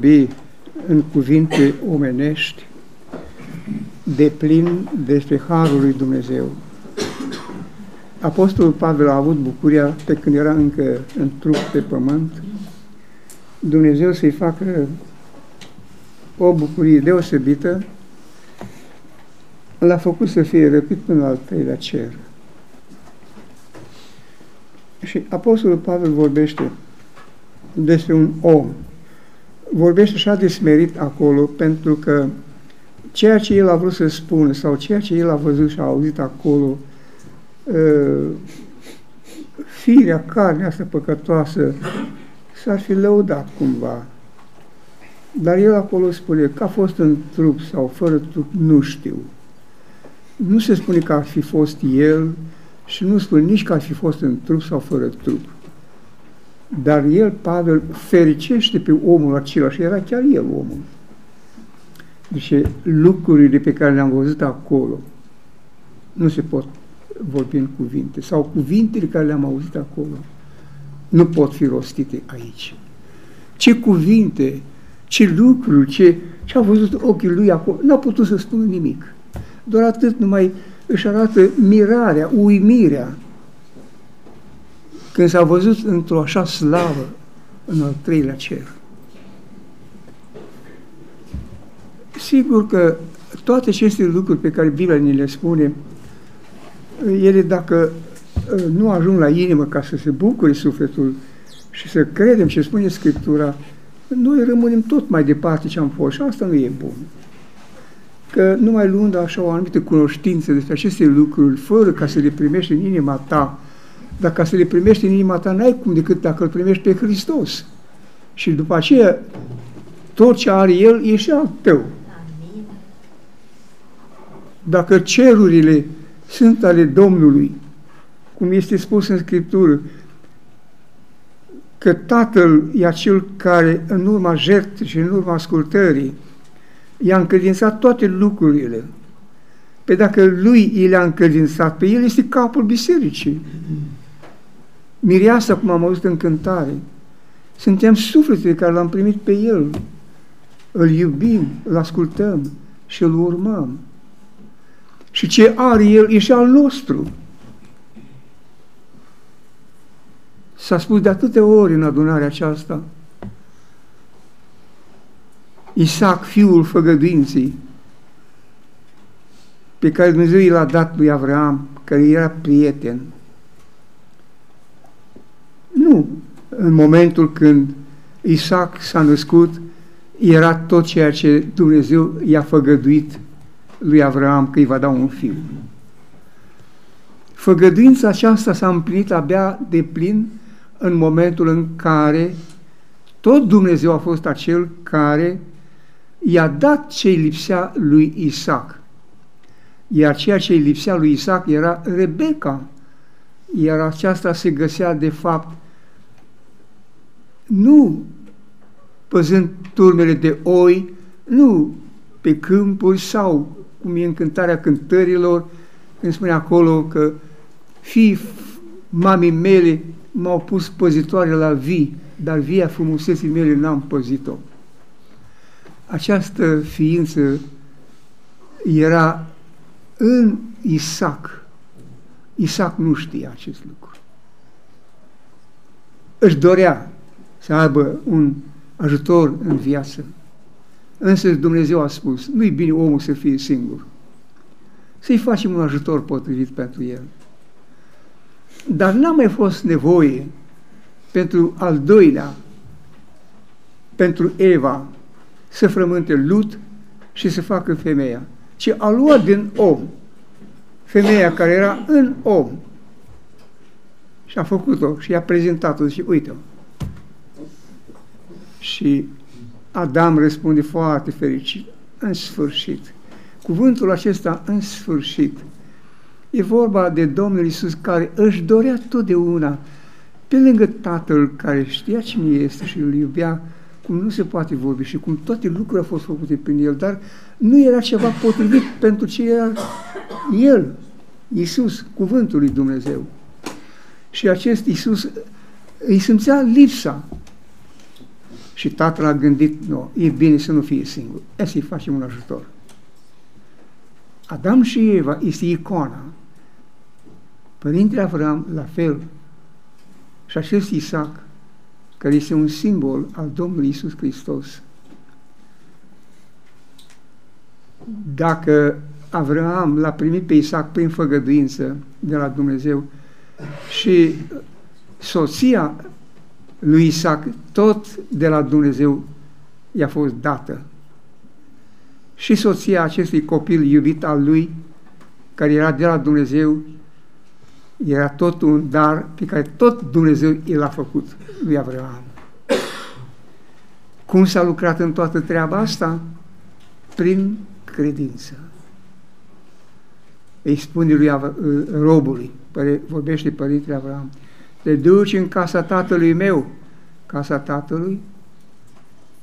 vorbi în cuvinte omenești de plin despre Harul lui Dumnezeu. Apostolul Pavel a avut bucuria pe când era încă în trup pe pământ, Dumnezeu să-i facă o bucurie deosebită, l-a făcut să fie răpit până al treilea cer. Și Apostolul Pavel vorbește despre un om. Vorbește așa de smerit acolo pentru că ceea ce el a vrut să spună sau ceea ce el a văzut și a auzit acolo, uh, firea, carnea asta păcătoasă, s-ar fi lăudat cumva. Dar el acolo spune că a fost în trup sau fără trup, nu știu. Nu se spune că ar fi fost el și nu spune nici că ar fi fost în trup sau fără trup. Dar el, Pavel, fericește pe omul acela și era chiar el omul. Deci lucrurile pe care le-am văzut acolo nu se pot vorbi în cuvinte sau cuvintele care le-am auzit acolo nu pot fi rostite aici. Ce cuvinte, ce lucruri, ce, ce a văzut ochii lui acolo, n-a putut să spună nimic. Doar atât numai își arată mirarea, uimirea, când s-a văzut într-o așa slavă în al treilea cer. Sigur că toate aceste lucruri pe care Biblia ne le spune, ele dacă ă, nu ajung la inimă ca să se bucure sufletul și să credem ce spune Scriptura, noi rămânem tot mai departe ce am fost și asta nu e bun. Că numai luând așa o anumită cunoștință despre aceste lucruri, fără ca să le primești în inima ta, dar ca să le primești în inima ta, n-ai cum decât dacă îl primești pe Hristos. Și după aceea, tot ce are El e și al tău. Dacă cerurile sunt ale Domnului, cum este spus în Scriptură, că Tatăl e acel care, în urma jertfei și în urma ascultării, i-a încredințat toate lucrurile. Pe dacă lui i le-a încredințat, pe el este capul bisericii. Mireasa, cum am auzit în cântare, suntem sufletele care l-am primit pe el. Îl iubim, îl ascultăm și îl urmăm. Și ce are el e și al nostru. S-a spus de atâtea ori în adunarea aceasta. Isaac, fiul făgăduinței, pe care Dumnezeu i l-a dat lui Avram, care era prieten. Nu, în momentul când Isaac s-a născut, era tot ceea ce Dumnezeu i-a făgăduit lui Avram că îi va da un fiu. Făgăduința aceasta s-a împlinit abia de plin în momentul în care tot Dumnezeu a fost acel care i-a dat ce îi lipsea lui Isaac. Iar ceea ce îi lipsea lui Isaac era Rebecca, iar aceasta se găsea de fapt nu păzând turmele de oi, nu pe câmpuri sau, cum e în cântarea cântărilor, când spune acolo că fii mamii mele m-au pus păzitoare la vii, dar via frumuseții mele n-am păzit-o. Această ființă era în Isaac. Isaac nu știa acest lucru. Își dorea să aibă un ajutor în viață. Însă Dumnezeu a spus, nu-i bine omul să fie singur. Să-i facem un ajutor potrivit pentru el. Dar n-a mai fost nevoie pentru al doilea, pentru Eva, să frământe lut și să facă femeia, ci a luat din om femeia care era în om și a făcut-o și i-a prezentat-o și uite-o. Și Adam răspunde foarte fericit, în sfârșit. Cuvântul acesta, în sfârșit, e vorba de Domnul Isus care își dorea totdeauna, pe lângă Tatăl care știa cine este și îl iubea, cum nu se poate vorbi și cum toate lucrurile au fost făcute prin El, dar nu era ceva potrivit pentru ce era El, Isus, cuvântul lui Dumnezeu. Și acest Isus îi simțea lipsa Și tatăl a gândit, nu, e bine să nu fie singur, e să-i facem un ajutor. Adam și Eva este icoana. Părintele Avram, la fel. Și acest Isaac, care este un simbol al Domnului Isus Hristos. Dacă Avram l-a primit pe Isaac prin făgăduință de la Dumnezeu și soția lui Isaac tot de la Dumnezeu i-a fost dată. Și soția acestui copil iubit al lui, care era de la Dumnezeu, era tot un dar pe care tot Dumnezeu i l-a făcut lui Avram. Cum s-a lucrat în toată treaba asta? Prin credință. Îi spune lui Av robului, vorbește Părintele Avram, te duci în casa tatălui meu, casa tatălui,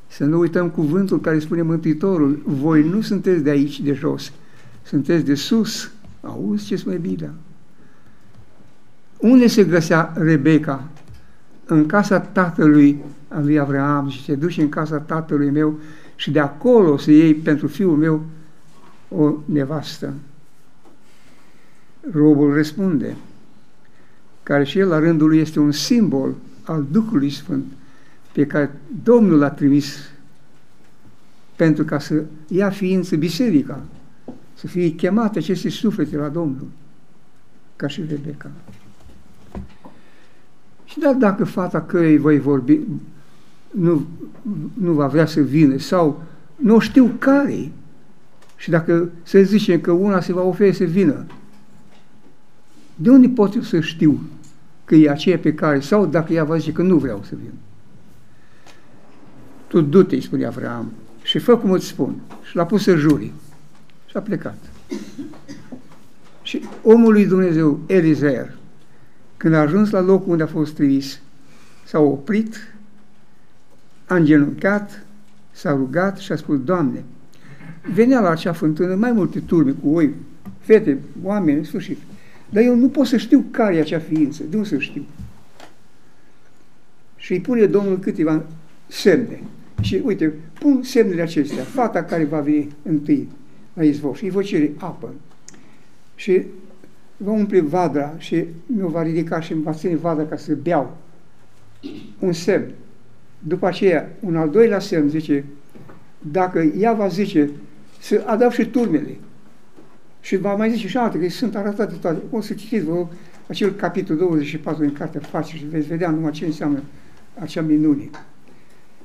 să nu uităm cuvântul care spune Mântuitorul, voi nu sunteți de aici, de jos, sunteți de sus. Auzi ce spune Biblia? Unde se găsea Rebecca? În casa tatălui al lui Avram și se duce în casa tatălui meu și de acolo să iei pentru fiul meu o nevastă. Robul răspunde, care și el la rândul lui este un simbol al Duhului Sfânt pe care Domnul l-a trimis pentru ca să ia ființă biserica, să fie chemate aceste suflete la Domnul, ca și Rebecca. Și dar dacă fata cărei voi vorbi nu, nu va vrea să vină sau nu știu care și dacă se zice că una se va oferi să vină, de unde pot eu să știu că e aceea pe care, sau dacă ea va zice că nu vreau să vin. Tu du-te, îi spune Avram, și fă cum îți spun. Și l-a pus să juri. Și a plecat. Și omul lui Dumnezeu, Elizer, când a ajuns la locul unde a fost trimis, s-a oprit, a îngenunchiat, s-a rugat și a spus, Doamne, venea la acea fântână mai multe turme cu oi, fete, oameni, în sfârșit. Dar eu nu pot să știu care e acea ființă, de unde să știu? Și îi pune Domnul câteva semne. Și uite, pun semnele acestea, fata care va veni întâi la izvor și îi voi cere apă. Și va umple vadra și mi-o va ridica și îmi va ține vadra ca să beau. Un semn. După aceea, un al doilea semn zice, dacă ea va zice să adaug și turmele, și va mai zice și alte, că sunt arătate toate. O să citiți vă acel capitol 24 din Cartea Face și veți vedea numai ce înseamnă acea minune.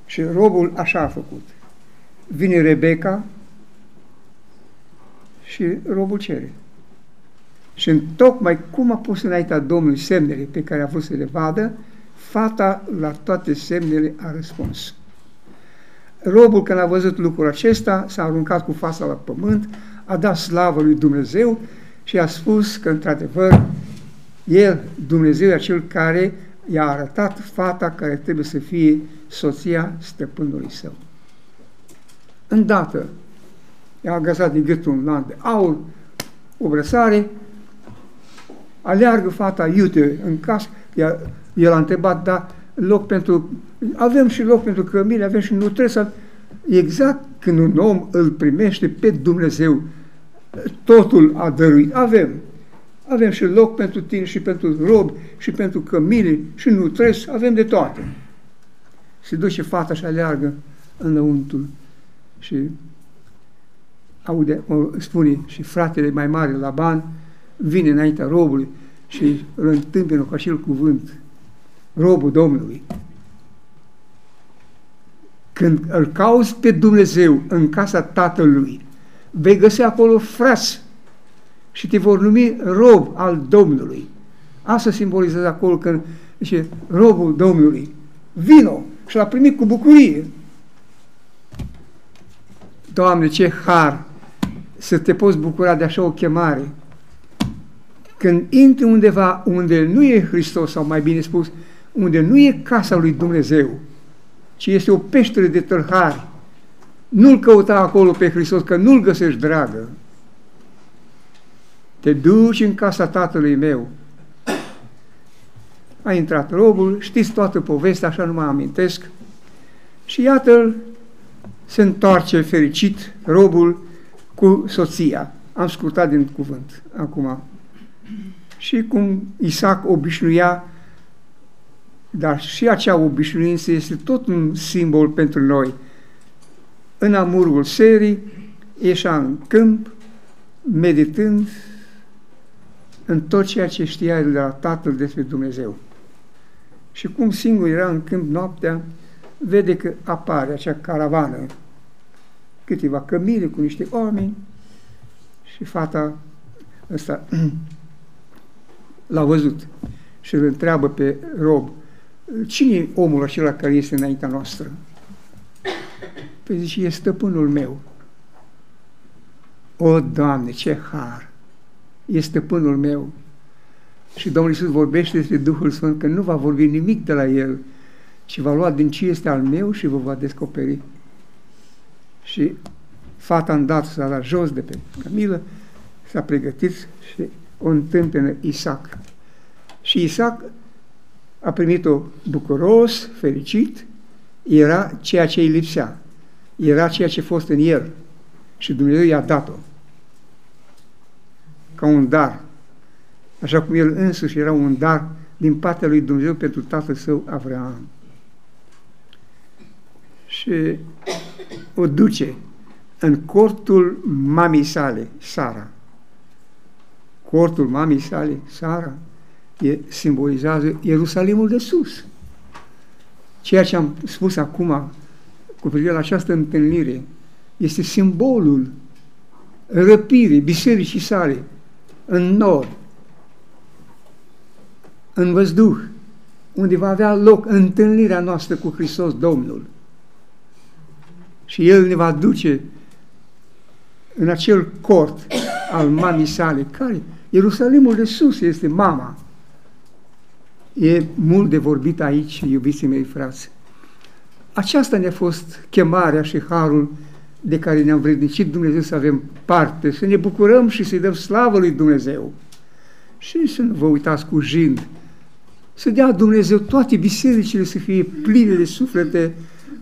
Și robul așa a făcut. Vine Rebecca și robul cere. Și în tocmai cum a pus înaintea Domnului semnele pe care a vrut să le vadă, fata la toate semnele a răspuns. Robul, când a văzut lucrul acesta, s-a aruncat cu fața la pământ, a dat slavă lui Dumnezeu și a spus că, într-adevăr, El, Dumnezeu, e acel care i-a arătat fata care trebuie să fie soția stăpânului său. Îndată, i-a agăsat din gâtul un lanț de aur, o brăsare, aleargă fata iute în casă, el a întrebat, da, loc pentru, avem și loc pentru cămile, avem și nu trebuie să, exact când un om îl primește pe Dumnezeu, totul a dăruit. Avem. Avem și loc pentru tine și pentru rob și pentru cămile și nu trebuie, avem de toate. Se duce fata și aleargă înăuntru și aude, spune și fratele mai mare, la ban vine înaintea robului și îl întâmpină cu acel cuvânt, robul Domnului. Când îl cauți pe Dumnezeu în casa Tatălui, vei găsi acolo frați și te vor numi rob al Domnului. Asta simbolizează acolo când zice robul Domnului. Vino și l-a primit cu bucurie. Doamne, ce har să te poți bucura de așa o chemare. Când intri undeva unde nu e Hristos, sau mai bine spus, unde nu e casa lui Dumnezeu, ci este o peșteră de tâlhari. Nu-L căuta acolo pe Hristos, că nu-L găsești dragă. Te duci în casa tatălui meu. A intrat robul, știți toată povestea, așa nu mă amintesc, Și iată se întoarce fericit robul cu soția. Am scurtat din cuvânt acum. Și cum Isaac obișnuia, dar și acea obișnuință este tot un simbol pentru noi. În amurgul serii, ieșea în câmp, meditând în tot ceea ce știa de la Tatăl despre Dumnezeu. Și cum singur era în câmp noaptea, vede că apare acea caravană, câteva cămile cu niște oameni și fata ăsta l-a văzut și îl întreabă pe rob, cine e omul acela care este înaintea noastră? Păi zice, e stăpânul meu. O, Doamne, ce har! E stăpânul meu. Și Domnul Iisus vorbește despre Duhul Sfânt că nu va vorbi nimic de la El, ci va lua din ce este al meu și vă va descoperi. Și fata îndată s-a dat jos de pe Camilă, s-a pregătit și o întâmpină Isaac. Și Isaac a primit-o bucuros, fericit, era ceea ce îi lipsea, era ceea ce a fost în el și Dumnezeu i-a dat-o ca un dar, așa cum el însuși era un dar din partea lui Dumnezeu pentru tatăl său Avraam. Și o duce în cortul mamei sale, Sara. Cortul mamei sale, Sara, e, simbolizează Ierusalimul de sus. Ceea ce am spus acum cu privire la această întâlnire este simbolul răpirii bisericii sale în nor, în văzduh, unde va avea loc întâlnirea noastră cu Hristos Domnul. Și El ne va duce în acel cort al mamii sale, care Ierusalimul de sus este mama. E mult de vorbit aici, iubiții mei frați. Aceasta ne-a fost chemarea și harul de care ne-am vrednicit Dumnezeu să avem parte, să ne bucurăm și să-i dăm slavă lui Dumnezeu. Și să nu vă uitați cu jind, să dea Dumnezeu toate bisericile să fie pline de suflete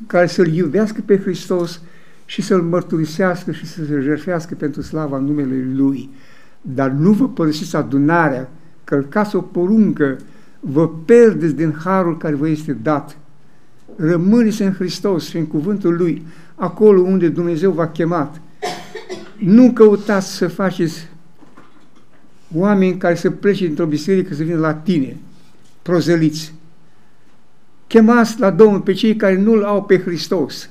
care să-L iubească pe Hristos și să-L mărturisească și să se jertfească pentru slava numele Lui. Dar nu vă părăsiți adunarea, călcați o poruncă, vă pierdeți din harul care vă este dat. Rămâneți în Hristos și în cuvântul Lui, acolo unde Dumnezeu v-a chemat. Nu căutați să faceți oameni care să plece dintr-o biserică să vină la tine, prozeliți. Chemați la Domnul pe cei care nu-L au pe Hristos.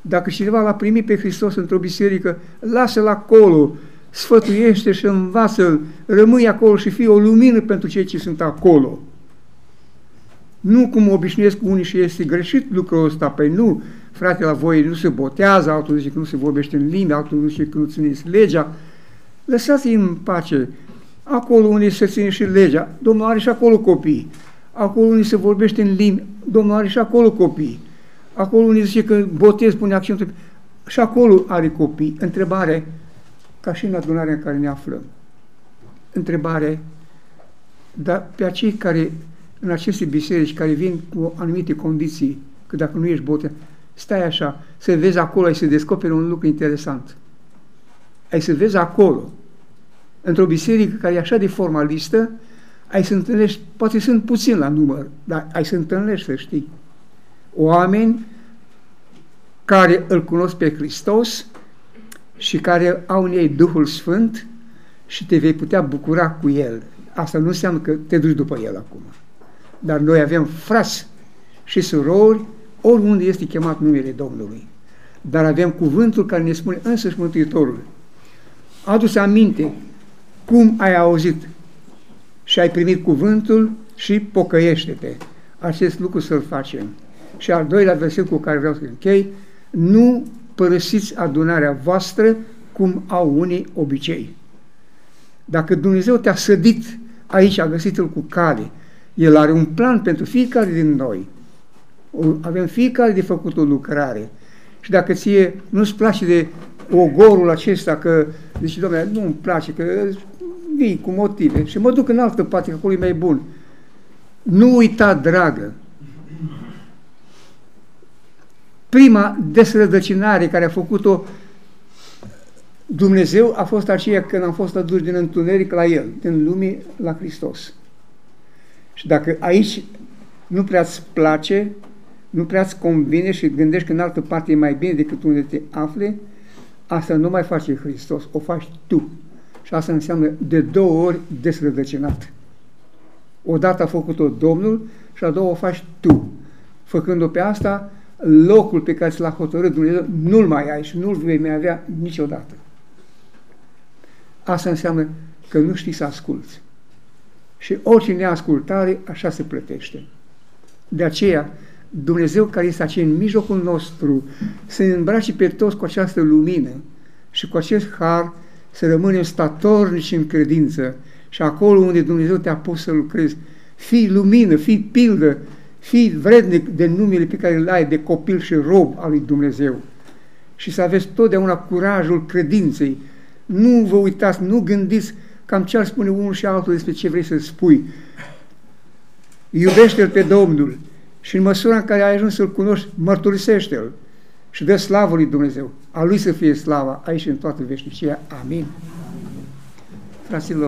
Dacă cineva l-a primit pe Hristos într-o biserică, lasă-l acolo, sfătuiește și învață-l, rămâi acolo și fii o lumină pentru cei ce sunt acolo. Nu cum obișnuiesc cu unii și este greșit lucrul ăsta, păi nu, frate, la voi nu se botează, altul zice că nu se vorbește în limbi, altul zice că nu țineți legea. Lăsați-i în pace. Acolo unde se ține și legea, Domnul are și acolo copii. Acolo unde se vorbește în limbi, Domnul are și acolo copii. Acolo unde zice că botez pune accentul, și acolo are copii. Întrebare, ca și în adunarea în care ne aflăm. Întrebare, dar pe acei care, în aceste biserici, care vin cu anumite condiții, că dacă nu ești botez, stai așa, să vezi acolo, ai să descoperi un lucru interesant. Ai să vezi acolo, într-o biserică care e așa de formalistă, ai să întâlnești, poate sunt puțin la număr, dar ai să întâlnești, să știi, oameni care îl cunosc pe Hristos și care au în ei Duhul Sfânt și te vei putea bucura cu El. Asta nu înseamnă că te duci după El acum. Dar noi avem frați și surori oriunde este chemat numele Domnului. Dar avem cuvântul care ne spune însăși Mântuitorul. Adu-ți aminte cum ai auzit și ai primit cuvântul și pocăiește-te. Acest lucru să-l facem. Și al doilea verset cu care vreau să închei, nu părăsiți adunarea voastră cum au unii obicei. Dacă Dumnezeu te-a sădit aici, a găsit-l cu cale, El are un plan pentru fiecare din noi avem fiecare de făcut o lucrare. Și dacă ție nu-ți place de ogorul acesta, că zici, domnule, nu-mi place, că vii cu motive și mă duc în altă parte, că acolo e mai bun. Nu uita, dragă, Prima desrădăcinare care a făcut-o Dumnezeu a fost aceea când am fost aduși din întuneric la El, din lume la Hristos. Și dacă aici nu prea-ți place, nu prea-ți convine și gândești că în altă parte e mai bine decât unde te afli, asta nu mai face Hristos, o faci tu. Și asta înseamnă de două ori desrădăcinat. Odată a făcut-o Domnul și a doua o faci tu. Făcând-o pe asta, locul pe care ți l-a hotărât Dumnezeu nu-l mai ai și nu-l vei mai avea niciodată. Asta înseamnă că nu știi să asculți. Și orice neascultare așa se plătește. De aceea, Dumnezeu care este aici în mijlocul nostru, să ne îmbrace pe toți cu această lumină și cu acest har să rămânem statornici în credință și acolo unde Dumnezeu te-a pus să lucrezi, fii lumină, fii pildă, fii vrednic de numele pe care îl ai de copil și rob al lui Dumnezeu și să aveți totdeauna curajul credinței. Nu vă uitați, nu gândiți cam ce ar spune unul și altul despre ce vrei să spui. Iubește-L pe Domnul și în măsura în care ai ajuns să-L cunoști, mărturisește-L și dă slavă lui Dumnezeu. A Lui să fie slava aici în toată veșnicia. Amin. Fraților,